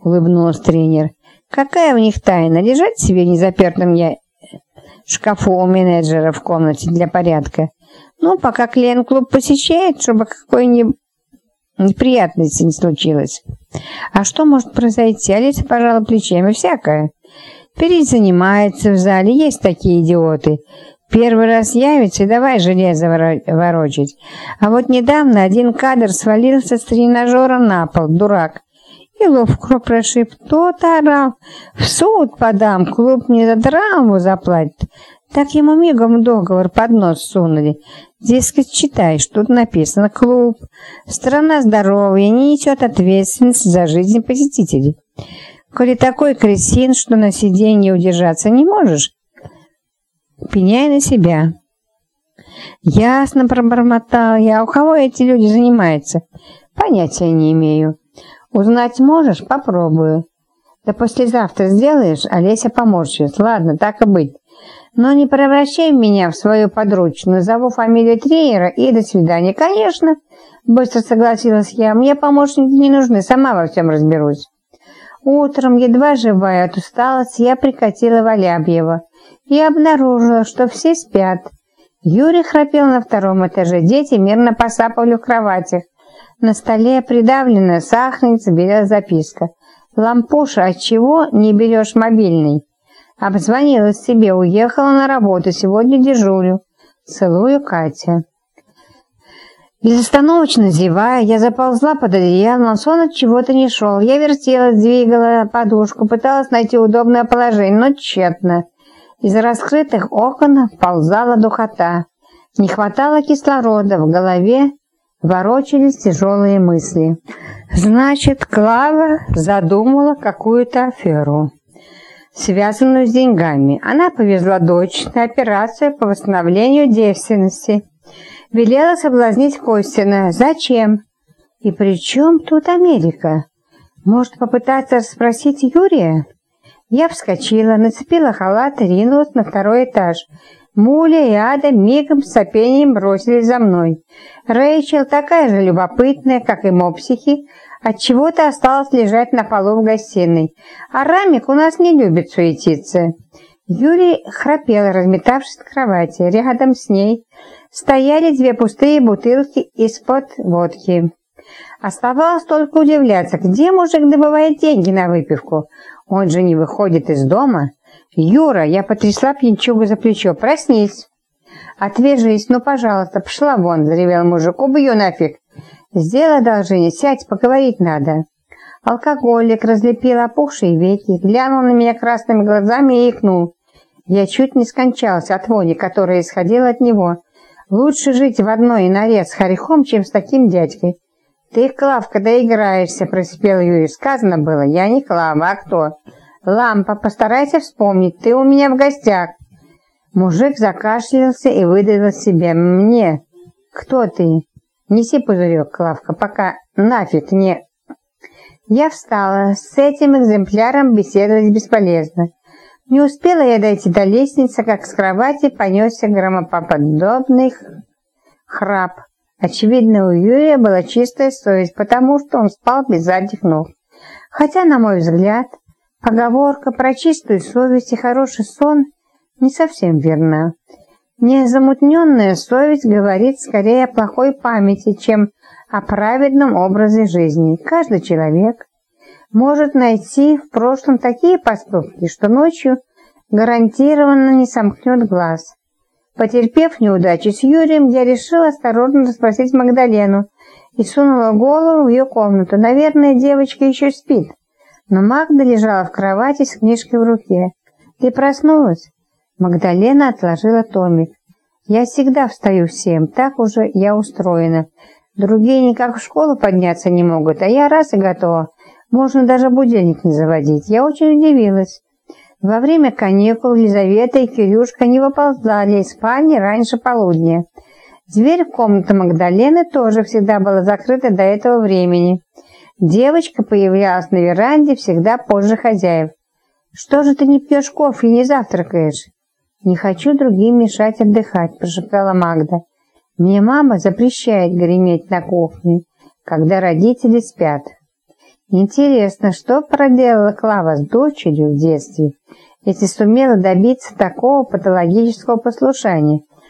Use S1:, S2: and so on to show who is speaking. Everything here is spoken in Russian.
S1: — улыбнулась тренер. «Какая у них тайна? Лежать себе незапертым я шкафу у менеджера в комнате для порядка. Ну, пока клиент клуб посещает, чтобы какой-нибудь неприятности не случилось. А что может произойти? Алиса пожала плечами. Всякое. Перезанимается в зале. Есть такие идиоты. Первый раз явится и давай железо ворочать. А вот недавно один кадр свалился с тренажера на пол, дурак. И ловко прошиб. Тот орал. В суд подам, клуб мне за драму заплатит. Так ему мигом договор под нос сунули. Дескать, читай, что тут написано «Клуб». Страна здоровья не несет ответственность за жизнь посетителей. Коли такой кресин, что на сиденье удержаться не можешь, пеняй на себя. Ясно пробормотал я. У кого эти люди занимаются? Понятия не имею. Узнать можешь? Попробую. Да послезавтра сделаешь? Олеся поморщилась. Ладно, так и быть. Но не превращай меня в свою подручную. Зову фамилию тренера и до свидания. Конечно, быстро согласилась я. Мне помощники не нужны, сама во всем разберусь. Утром, едва живая от усталости, я прикатила Валябьева и обнаружила, что все спят. Юрий храпел на втором этаже, дети мирно посапывали в кроватях. На столе придавленная сахарница, белая записка. «Лампуша, от чего не берешь мобильный?» Обзвонила себе, уехала на работу, сегодня дежурю. Целую, Катя. Безостановочно зевая, я заползла под одеяло, сон от чего-то не шел. Я вертелась, двигала подушку, пыталась найти удобное положение, но тщетно. Из раскрытых окон ползала духота. Не хватало кислорода, в голове ворочались тяжелые мысли. Значит, Клава задумала какую-то аферу связанную с деньгами. Она повезла дочь на операцию по восстановлению девственности. Велела соблазнить Костина. Зачем? И при чем тут Америка? Может, попытаться расспросить Юрия? Я вскочила, нацепила халат и ринулась на второй этаж. Муля и Ада мигом с сопением бросились за мной. Рэйчел, такая же любопытная, как и мопсихи, Отчего-то осталось лежать на полу в гостиной. А Рамик у нас не любит суетиться. Юрий храпел, разметавшись на кровати. Рядом с ней стояли две пустые бутылки из-под водки. Оставалось только удивляться, где мужик добывает деньги на выпивку. Он же не выходит из дома. «Юра!» — я потрясла пьянчугу за плечо. «Проснись!» «Отвяжись, ну, пожалуйста, пошла вон!» — заревел мужик. «Убью нафиг!» Сделай одолжение, сядь, поговорить надо. Алкоголик разлепил опухшие веки, глянул на меня красными глазами и икнул. Я чуть не скончался от вони, которая исходила от него. Лучше жить в одной норе с хорехом, чем с таким дядькой. «Ты, Клавка, доиграешься», — просипел Юрий. «Сказано было, я не Клава, а кто?» «Лампа, постарайся вспомнить, ты у меня в гостях». Мужик закашлялся и выдавил себе. «Мне? Кто ты?» Неси пузырек, Клавка, пока нафиг не... Я встала. С этим экземпляром беседовать бесполезно. Не успела я дойти до лестницы, как с кровати понесся громоподобный храп. Очевидно, у Юрия была чистая совесть, потому что он спал без задних ног. Хотя, на мой взгляд, поговорка про чистую совесть и хороший сон не совсем верна. Незамутненная совесть говорит скорее о плохой памяти, чем о праведном образе жизни. Каждый человек может найти в прошлом такие поступки, что ночью гарантированно не сомкнет глаз. Потерпев неудачу с Юрием, я решила осторожно расспросить Магдалену и сунула голову в ее комнату. Наверное, девочка еще спит. Но Магда лежала в кровати с книжкой в руке. «Ты проснулась?» Магдалена отложила томик. «Я всегда встаю в семь, так уже я устроена. Другие никак в школу подняться не могут, а я раз и готова. Можно даже будильник не заводить. Я очень удивилась. Во время каникул Елизавета и Кирюшка не выползали из спальни раньше полудня. Дверь в комнату Магдалены тоже всегда была закрыта до этого времени. Девочка появлялась на веранде всегда позже хозяев. «Что же ты не пьешь кофе и не завтракаешь?» «Не хочу другим мешать отдыхать», – прошептала Магда. «Мне мама запрещает греметь на кухне, когда родители спят». Интересно, что проделала Клава с дочерью в детстве, если сумела добиться такого патологического послушания?